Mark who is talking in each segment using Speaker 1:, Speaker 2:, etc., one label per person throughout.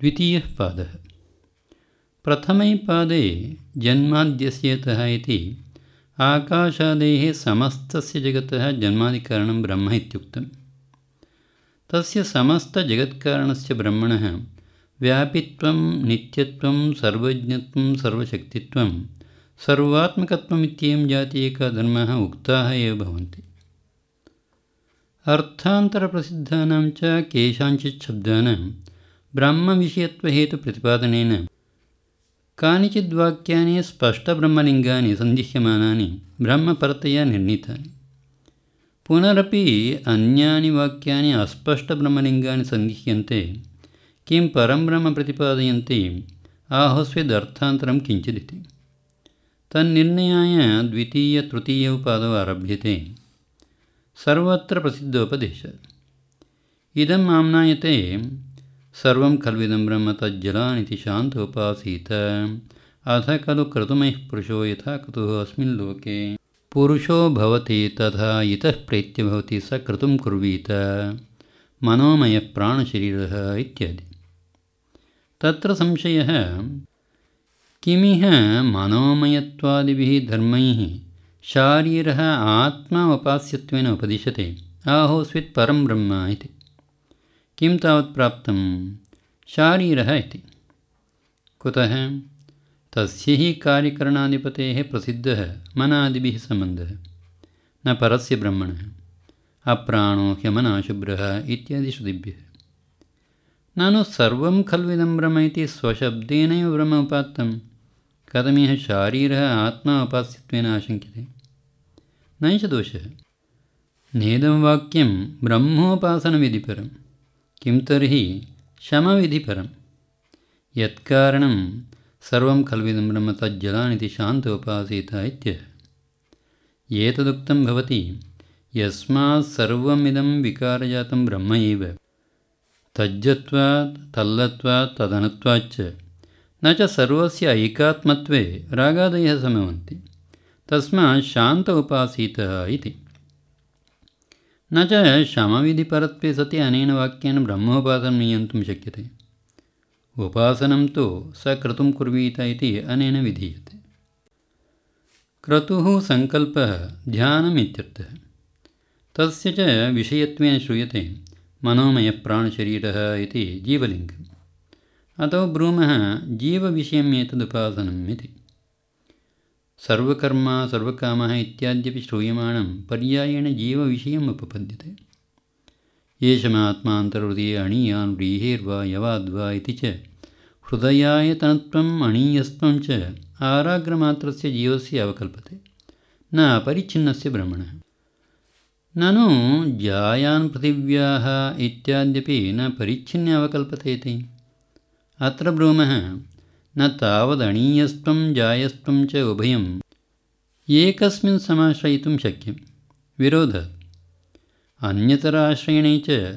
Speaker 1: द्वितीयः पादः। प्रथमे पादे जन्माद्यस्येतः इति आकाशादेः समस्तस्य जगतः जन्मादिकारणं ब्रह्म इत्युक्तं। तस्य समस्तजगत्कारणस्य ब्रह्मणः व्यापित्वं, नित्यत्वं, सर्वज्ञत्वं, सर्वशक्तित्वं सर्वात्मकत्वमित्येवं जातीयकधर्माः उक्ताः एव भवन्ति। अर्थान्तरप्रसिद्धानां च केषाञ्चित् शब्दानां ब्रह्मविषयत्वहेतुप्रतिपादनेन कानिचिद्वाक्यानि स्पष्टब्रह्मलिङ्गानि सन्दिह्यमानानि ब्रह्मपरतया निर्णीतानि। पुनरपि अन्यानि वाक्यानि अस्पष्टब्रह्मलिङ्गानि सन्दिह्यन्ते किं परं ब्रह्म प्रतिपादयन्ति आहोस्विदर्थान्तरं किञ्चिदिति। तन्निर्णयाय द्वितीयतृतीयौ पादौ आरभ्यते। सर्वत्र प्रसिद्धोपदेशः। इदम् आम्नायते सर्वं खल्विदं ब्रह्म तज्जलानिति शान्तोपासीत। अथ खलु क्रतुमैः पुरुषो यथा क्रतुः अस्मिन् लोके। पुरुषो भवति तथा इतः प्रेत्य स क्रतुं कुर्वीत। मनोमयः प्राणशरीरः इत्यादि। तत्र संशयः, किमिह मनोमयत्वादिभिः धर्मैः शारीरः आत्मा उपास्यत्वेन उपदिश्यते। आहोस्वित् परं ब्रह्म इति। किं तावत् प्राप्तं? शारीरः इति। कुतः? तस्य हि कार्यकरणाधिपतेः प्रसिद्धः मनादिभिः सम्बन्धः। न परस्य ब्रह्मणः। अप्राणो ह्यमनाशुभ्रः इत्यादि श्रुतिभ्यः ननु सर्वं खल्विदं ब्रह्म इति स्वशब्देनैव ब्रह्म उपात्तं। कथमिह शारीरः आत्मा उपास्यत्वेन आशङ्क्यते। न च दोषः। नेदं वाक्यं ब्रह्मोपासनविधिपरं किं तर्हि शमविधिपरं यत्कारणं सर्वं खल्विदं ब्रह्म तज्जलानिति शान्तोपासीत इत्यः एतदुक्तं भवति यस्मात् सर्वमिदं विकारजातं ब्रह्म एव। तज्जत्वात् तल्लत्वात् तदनुत्वाच्च न च सर्वस्य ऐकात्मत्वे रागादयः सम्भवन्ति तस्मात् शान्त उपासीतः इति न च शमविधिपरत्वे सति अनेन वाक्येन ब्रह्मोपासनं नियन्तुं शक्यते। उपासनं तु स क्रतुं कुर्वीत इति अनेन विधीयते। क्रतुः सङ्कल्पः ध्यानमित्यर्थः। तस्य च विषयत्वेन श्रूयते मनोमयः प्राणशरीरः इति जीवलिङ्गम्। अतो ब्रूमः जीवविषयम् एतदुपासनम् इति सर्वकर्म सर्वकामः इत्याद्यपि श्रूयमाणं पर्यायेण जीवविषयम् उपपद्यते। येषमात्मान्तर्हृदये अणीयान् व्रीहेर्वा यवाद्वा इति च हृदयायतनत्वम् अणीयस्त्वं च आराग्रमात्रस्य जीवस्य अवकल्पते। न अपरिच्छिन्नस्य ब्रह्मणः। ननु जायान् पृथिव्याः इत्याद्यपि न परिच्छिन्य अवकल्पते इति अत्र ब्रूमः न तावदणीयस्त्वं जायस्त्वं च उभयम् एकस्मिन् समाश्रयितुं शक्यं विरोधः। अन्यतराश्रयणे च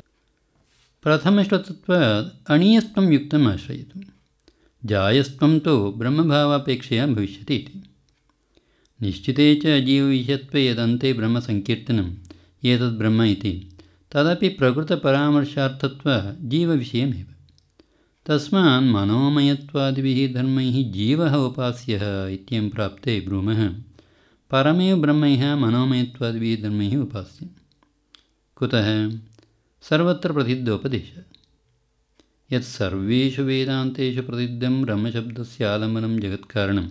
Speaker 1: प्रथमश्रुतत्वात् अणीयस्त्वं युक्तम् आश्रयितुं जायस्त्वं तु ब्रह्मभावापेक्षया भविष्यति इति। निश्चिते च अजीवविषयत्वे यदन्ते ब्रह्मसङ्कीर्तनम् एतद् ब्रह्म इति। तदपि प्रकृतपरामर्शार्थत्वा जीवविषयमेव तस्मात् मनोमयत्वादिभिः धर्मैः जीवः उपास्यः इत्ययं प्राप्ते ब्रूमः। परमेव ब्रह्मैः मनोमयत्वादिभिः धर्मैः उपास्यं। कुतः? सर्वत्र प्रसिद्धोपदेशः। यत् सर्वेषु वेदान्तेषु प्रसिद्धं ब्रह्मशब्दस्य आलम्बनं जगत्कारणम्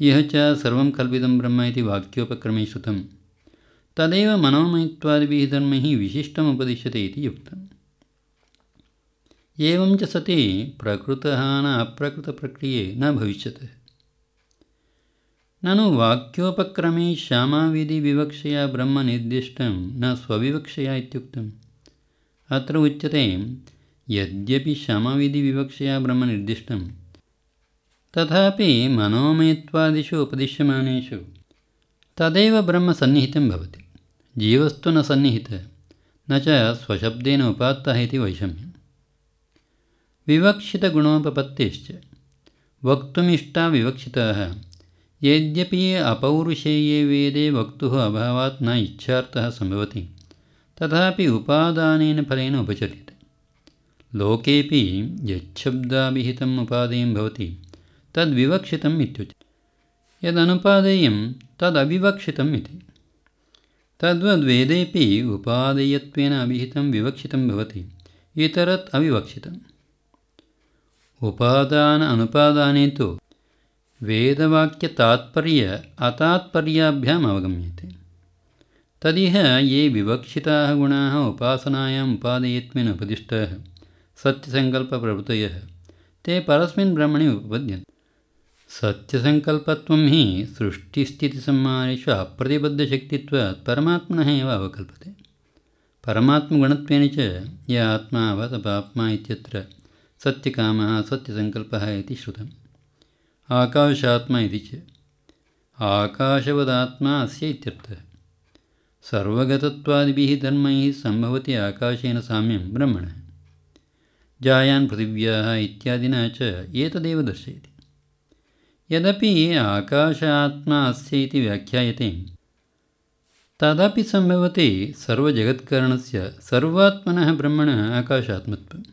Speaker 1: इह च सर्वं कल्पितं ब्रह्म इति वाक्योपक्रमे श्रुतं। तदेव मनोमयत्वादिभिः धर्मैः विशिष्टमुपदिश्यते इति उक्तम् एवं च सति प्रकृतः न अप्रकृतप्रक्रिये न भविष्यत्। ननु वाक्योपक्रमे श्यामाविधिविवक्षया ब्रह्मनिर्दिष्टं न स्वविवक्षया इत्युक्तम्। अत्र उच्यते यद्यपि शमविधिविवक्षया ब्रह्मनिर्दिष्टं तथापि मनोमयत्वादिषु उपदिश्यमानेषु तदेव ब्रह्मसन्निहितं भवति। जीवस्तु न सन्निहितः न च स्वशब्देन उपात्तः इति वैषम्यम् विवक्षितगुणोपपत्तिश्च वक्तुमिष्टा विवक्षिताः। यद्यपि अपौरुषेये वेदे वक्तुः अभावात् न इच्छार्थः सम्भवति तथापि उपादानेन फलेन उपचर्यते। लोकेऽपि यच्छब्दाभिहितम् उपादेयं भवति तद्विवक्षितम् इत्युच्यते। यदनुपादेयं तदविवक्षितम् इति। तद्वद्वेदेपि उपादेयत्वेन अभिहितं विवक्षितं भवति इतरत् अविवक्षितम् उपादान अनुपादाने तु वेदवाक्यतात्पर्य अतात्पर्याभ्याम् अवगम्यते। तदिह ये विवक्षिताः गुणाः उपासनायाम् उपादेयत्वेन उपदिष्टाः सत्यसङ्कल्पप्रभृतयः ते परस्मिन् ब्रह्मणि उपपद्यन्ते। सत्यसङ्कल्पत्वं हि सृष्टिस्थितिसंहारेषु अप्रतिबद्धशक्तित्वात् परमात्मनः एव अवकल्पते। परमात्मगुणत्वेन च य आत्मा अवतपाप्मा इत्यत्र सत्यकामः सत्यसङ्कल्पः इति श्रुतम्। आकाशात्मा इति च। आकाशवदात्मा अस्य इत्यर्थः। सर्वगतत्वादिभिः धर्मैः सम्भवति आकाशेन साम्यं ब्रह्मणः। जायान् पृथिव्याः इत्यादिना च एतदेव दर्शयति। यदपि आकाशात्मा अस्य इति व्याख्यायते तदपि सम्भवति सर्वजगत्करणस्य सर्वात्मनः ब्रह्मणः आकाशात्मत्वम्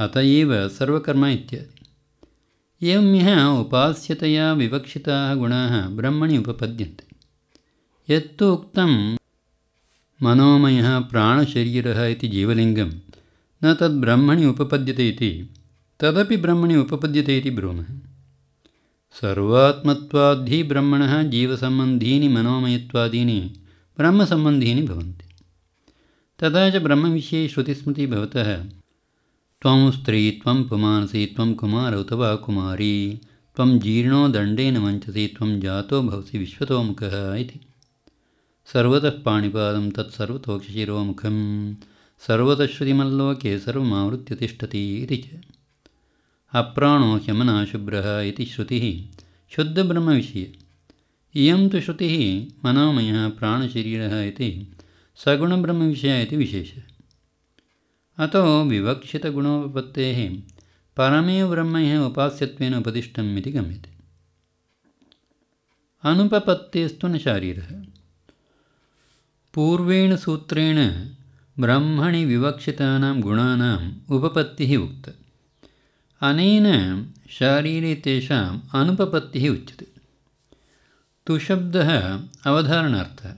Speaker 1: अत एव सर्वकर्म इत्यादि एवं यः उपास्यतया विवक्षिताः गुणाः ब्रह्मणि उपपद्यन्ते। यत्तु उक्तं मनोमयः प्राणशरीरः इति जीवलिङ्गं न तद्ब्रह्मणि उपपद्यते इति तदपि ब्रह्मणि उपपद्यते इति ब्रूमः। सर्वात्मत्वाद्धि ब्रह्मणः जीवसम्बन्धीनि मनोमयत्वादीनि ब्रह्मसम्बन्धीनि भवन्ति। तथा च ब्रह्मविषये श्रुतिस्मृतिः भवतः त्वं स्त्री त्वं पुमानसि त्वं कुमार उत वा कुमारी। त्वं जीर्णो दण्डेन वञ्चसि त्वं जातो भवसि विश्वतोमुखः इति। सर्वतः पाणिपादं तत्सर्वतोक्षशिरोमुखं सर्वतः श्रुतिमल्लोके सर्वमावृत्य तिष्ठति इति च। अप्राणो ह्यमनाशुभ्रः इति श्रुतिः शुद्धब्रह्मविषये। इयं तु श्रुतिः मनोमयः प्राणशरीरः इति सगुणब्रह्मविषयः इति विशेषः अतो विवक्षितगुणोपपत्तेः परमेव ब्रह्म उपास्यत्वेन उपदिष्टम् इति गम्यते। अनुपपत्तेस्तु न शारीरः। पूर्वेण सूत्रेण ब्रह्मणि विवक्षितानां गुणानाम् उपपत्तिः उक्ता। अनेन शारीरे तेषाम् अनुपपत्तिः उच्यते। तुशब्दः अवधारणार्थः।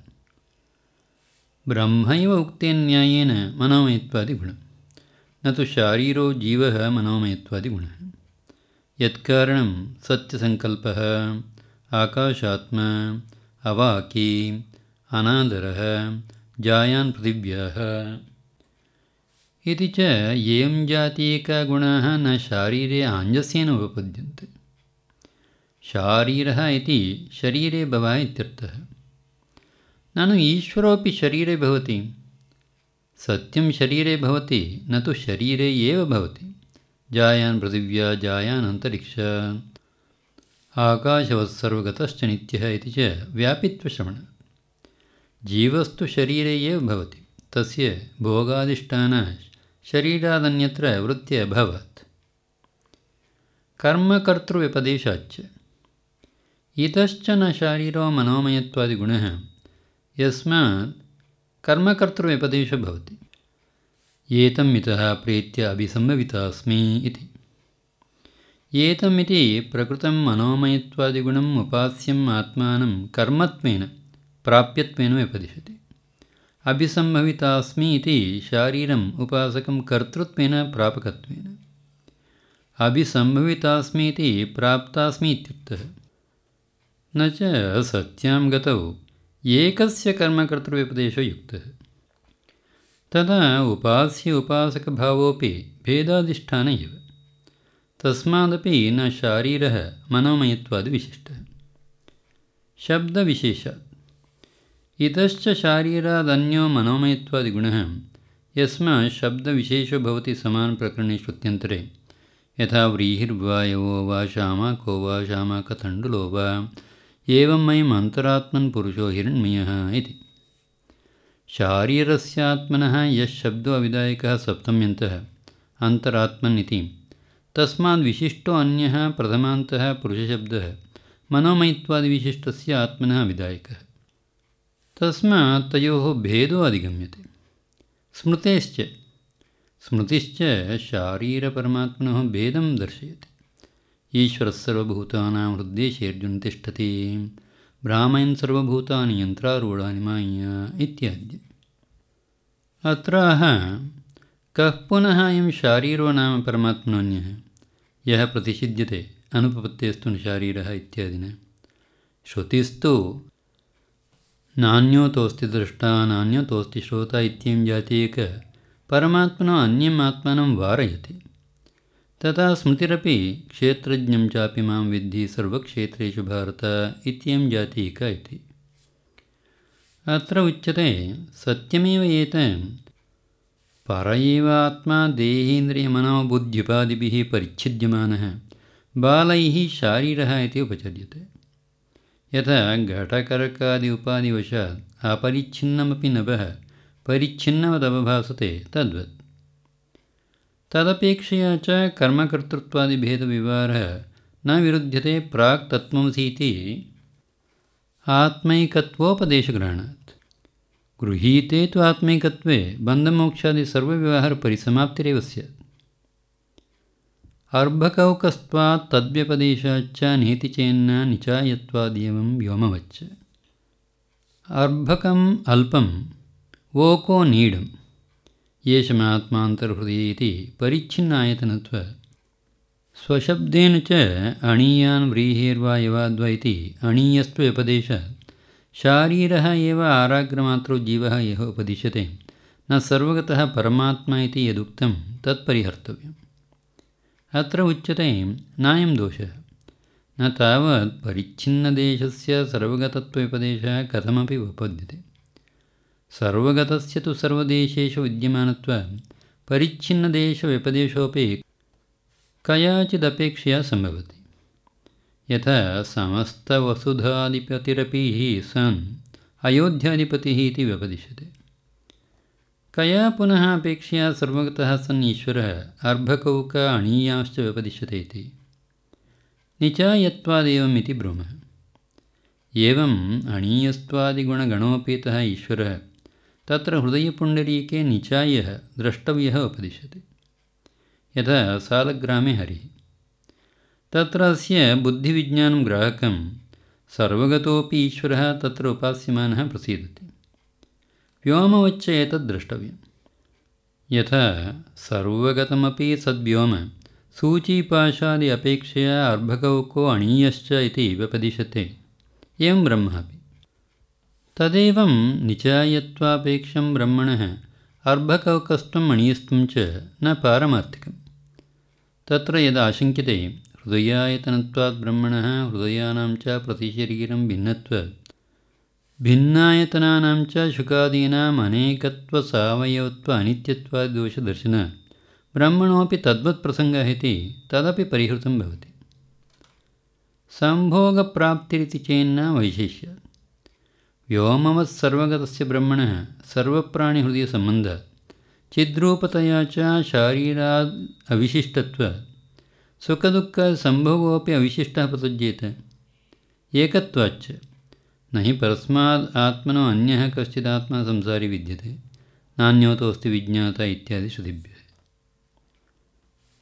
Speaker 1: ब्रह्मैव उक्तेन्यायेन मनोमयत्वादिगुणम् न तु शारीरो जीवः मनोमयत्वादिगुणः यत्कारणं सत्यसङ्कल्पः आकाशात्मा अवाकी अनादरः जायान् पृथिव्याः। इति च एवं जातीयकागुणाः न शारीरे आञ्जस्येन उपपद्यन्ते। शारीरः इति शरीरे भवः इत्यर्थः। ननु ईश्वरोऽपि शरीरे भवति सत्यं शरीरे भवति, न तो शरीरे एव भवति। जायान् पृथिव्या, जायान् अन्तरिक्ष। आकाशवत्सर्वगतश्च नित्यः इति च व्यापित्वश्रवणं। जीवस्तु शरीरे एव भवति, तस्य भोगादिष्टान शरीरादन्यत्र वृत्ति अभवत् कर्मकर्तृव्यपदेशाच्च। इतश्च न शारीरो मनोमयत्वादिगुणः। यस्मात् कर्मकर्तृव्यपदेशो भवति एतम् इतः प्रीत्य अभिसम्भवितास्मि इति। एतमिति प्रकृतं मनोमयत्वादिगुणम् उपास्यम् आत्मानं कर्मत्वेन प्राप्यत्वेन व्यपदिशति। अभिसम्भवितास्मि इति शारीरम् उपासकं कर्तृत्वेन प्रापकत्वेन। अभिसम्भवितास्मि इति प्राप्तास्मि इत्युक्तः। न च सत्यां गतौ एकस्य कर्मकर्तृव्यपदेशो युक्तः। तदा उपास्य उपासकभावोऽपि भेदाधिष्ठान एव। तस्मादपि न शारीरः मनोमयत्वादिविशिष्टः शब्दविशेषात् इतश्च शारीरादन्यो मनोमयत्वादिगुणः यस्मात् शब्दविशेषो भवति समानप्रकरणे श्रुत्यन्तरे यथा व्रीहिर्वायवो वा शामाको वा शामाकतण्डुलो वा एवं मयम् अन्तरात्मन् पुरुषो हिरण्मयः इति। शारीरस्यात्मनः यः शब्दो अविधायकः सप्तम्यन्तः, अन्तरात्मन् इति। तस्माद्विशिष्टो अन्यः प्रथमान्तः पुरुषशब्दः, मनोमयित्वादिविशिष्टस्य आत्मनः विधायकः तस्मात् तयोः भेदो अधिगम्यते। स्मृतेश्च, स्मृतिश्च शारीरपरमात्मनः भेदं दर्शयति। सर्वभूतानां हृद्देशेऽर्जुन तिष्ठति। ब्राह्मयन् सर्वभूतानि यन्त्रारूढानि माय्य इत्यादि। अत्राह कः पुनः अयं शारीरो नाम परमात्मनोऽन्यः यः प्रतिषिध्यते अनुपपत्तेस्तु न शारीरः इत्यादिना। श्रुतिस्तु नान्योतोऽस्ति दृष्टा नान्योतोऽस्ति श्रोता इत्ययं परमात्मनो अन्यम् आत्मानं वारयति तथा स्मृतिरपि क्षेत्रज्ञं चापि मां विद्धि सर्वक्षेत्रेषु भारत इत्ययं जातीयिका इति। अत्र उच्यते सत्यमेव एत पर एव आत्मा देहेन्द्रियमनोबुद्ध्युपादिभिः परिच्छिद्यमानः बालैः शारीरः इति उपचर्यते। यथा घटकर्कादि उपाधिवशात् अपरिच्छिन्नमपि नभः परिच्छिन्नवदवभासते तद्वत् तदपेक्षया च कर्मकर्तृत्वादिभेदविवरः न विरुध्यते प्राक् तत्त्वमसीति आत्मैकत्वोपदेशग्रहणात्। गृहीते तु आत्मैकत्वे बन्धमोक्षादिसर्वव्यवहारपरिसमाप्तिरेव स्यात् अर्भकौकस्त्वात् तद्व्यपदेशाच्च नेति चेन्न निचायत्वादेवं व्योमवच्च। अर्भकम् अल्पं वोको नीडम्। येषमात्मान्तर्हृदये इति परिच्छिन्नायतनत्व। स्वशब्देन च अणीयान् व्रीहेर्वा यवाद्वा इति अणीयस्त्वव्यपदेशात् शारीरः एव आराग्रमात्रो जीवः यः उपदिश्यते। न सर्वगतः परमात्मा इति यदुक्तं तत्परिहर्तव्यम्। अत्र उच्यते नायं दोषः। न तावत् परिच्छिन्नदेशस्य सर्वगतत्वोपदेशः कथमपि उपपद्यते सर्वगतस्य तु सर्वदेशेषु विद्यमानत्वात् परिच्छिन्नदेशव्यपदेशोऽपि कयाचिदपेक्षया सम्भवति। यथा समस्तवसुधाधिपतिरपि सन् अयोध्याधिपतिः इति व्यपदिश्यते। कया पुनः अपेक्षया सर्वगतः सन् ईश्वरः अर्भकौक अणीयाश्च व्यपदिश्यते इति? निचायत्वादेवम् इति ब्रूमः एवम् अणीयस्त्वादिगुणगणोपेतः ईश्वरः तत्र हृदयपुण्डरीके निचायः द्रष्टव्यः उपदिश्यते। यथा सालग्रामे हरिः। तत्र अस्य बुद्धिविज्ञानं ग्राहकं सर्वगतोपि ईश्वरः तत्र उपास्यमानः प्रसीदति। व्योमवच्च एतद् द्रष्टव्यं यथा सर्वगतमपि सद्व्योम सूचीपाशादि अपेक्षया अर्भकौको अणीयश्च इति व्यपदिशते एवं ब्रह्मापि। तदेवं निचायत्वापेक्षं ब्रह्मणः अर्भकौकस्त्वम् अणीयस्त्वं च न पारमार्थिकं तत्र यदाशङ्क्यते हृदयायतनत्वात् ब्रह्मणः हृदयानां च प्रतिशरीरं भिन्नत्वात् भिन्नायतनानां च शुकादीनाम् अनेकत्वसावयवत्व अनित्यत्वादिदोषदर्शनात् ब्रह्मणोऽपि तद्वत्प्रसङ्गः इति तदपि परिहृतं भवति। सम्भोगप्राप्तिरिति चेन्न वैशिष्यात् व्योमवत् सर्वगतस्य ब्रह्मणः सर्वप्राणिहृदयसम्बन्धात् चिद्रूपतया च शारीराद् अविशिष्टत्वात् सुखदुःखसम्भोगोऽपि अविशिष्टः प्रसज्येत। एकत्वाच्च। न हि परस्माद् आत्मनो अन्यः कश्चिदात्मा संसारी विद्यते। नान्योतोऽस्ति विज्ञाता इत्यादि श्रुतिभ्यः।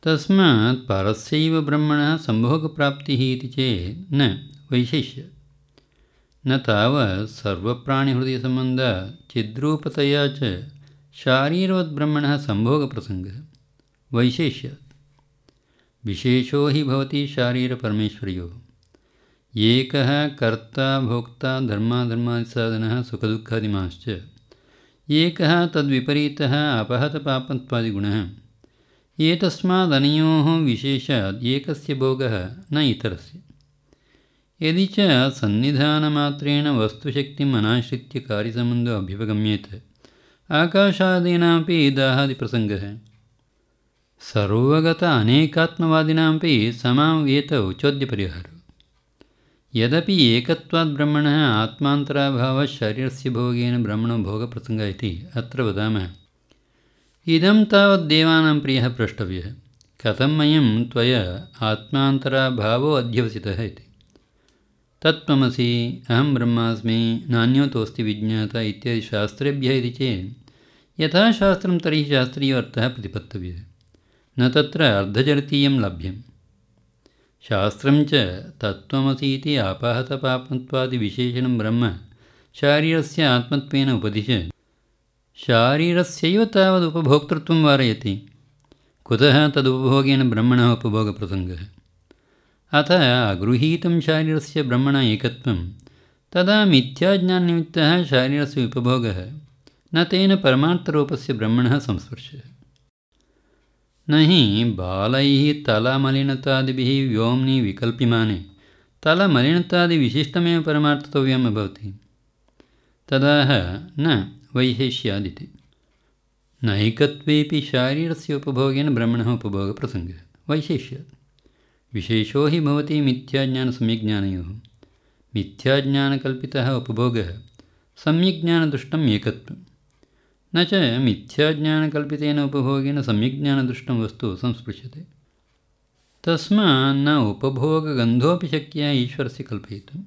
Speaker 1: तस्मात् परस्यैव ब्रह्मणः सम्भोगप्राप्तिः इति चेत् न, वैशिष्य। न तावत् सर्वप्राणिहृदयसम्बन्धात् चिद्रूपतया च शारीरवद्ब्रह्मणः सम्भोगप्रसङ्गः। वैशेष्यात् विशेषो हि भवति शारीरपरमेश्वर्योः। एकः कर्ता, भोक्ता, धर्माधर्मादिसाधनः सुखदुःखादिमाश्च। एकः तद्विपरीतः अपहतपापत्वादिगुणः। एतस्मादनयोः विशेषात् एकस्य भोगः न इतरस्य। यदि च सन्निधानमात्रेण वस्तुशक्तिम् अनाश्रित्य कार्यसम्बन्धो अभ्युपगम्येत। आकाशादीनामपि दाहादिप्रसङ्गः। सर्वगत अनेकात्मवादिनामपि समावेतौ चोद्यपरिहारः यदपि एकत्वात् ब्रह्मणः आत्मान्तराभावः शरीरस्य भोगेन ब्रह्मणो भोगप्रसङ्गः इति अत्र वदामः। इदं तावत् देवानां प्रियः प्रष्टव्यः। कथम् अयं त्वया आत्मान्तराभावो अध्यवसितः इति। तत्त्वमसि अहं ब्रह्मास्मि नान्योतोऽस्ति विज्ञाता इत्यादि शास्त्रेभ्यः इति चेत्। यथा शास्त्रं तर्हि शास्त्रीयोऽर्थः प्रतिपत्तव्यः। न तत्र अर्धजरतीयं लभ्यं। शास्त्रं च तत्त्वमसीति आपाहतपापत्वादिविशेषणं ब्रह्म शारीरस्य आत्मत्वेन उपदिश। शारीरस्यैव तावदुपभोक्तृत्वं वारयति। कुतः तदुपभोगेन ब्रह्मणः उपभोगप्रसङ्गः अथ अगृहीतं शारीरस्य ब्रह्मणः एकत्वं। तदा मिथ्याज्ञाननिमित्तः शारीरस्य उपभोगः, न तेन परमार्थरूपस्य ब्रह्मणः संस्पर्शः न हि बालैः तलमलिनतादिभिः व्योम्नि विकल्प्यमाने तलमलिनतादिविशिष्टमेव परमार्थतव्यम् भवति तदाह न वैहेष्यादिति। नैकत्वेपि शारीरस्य उपभोगेन ब्रह्मणः उपभोगप्रसङ्गः। वैशेष्यात् विशेषो हि भवति मिथ्याज्ञानसम्यग्ज्ञानयोः मिथ्याज्ञानकल्पितः उपभोगः सम्यग्ज्ञानदृष्टम् एकत्वं न च मिथ्याज्ञानकल्पितेन उपभोगेन सम्यग्ज्ञानदृष्टं वस्तु संस्पृश्यते। तस्मान्न उपभोगगन्धोऽपि शक्यः ईश्वरस्य कल्पयितुम्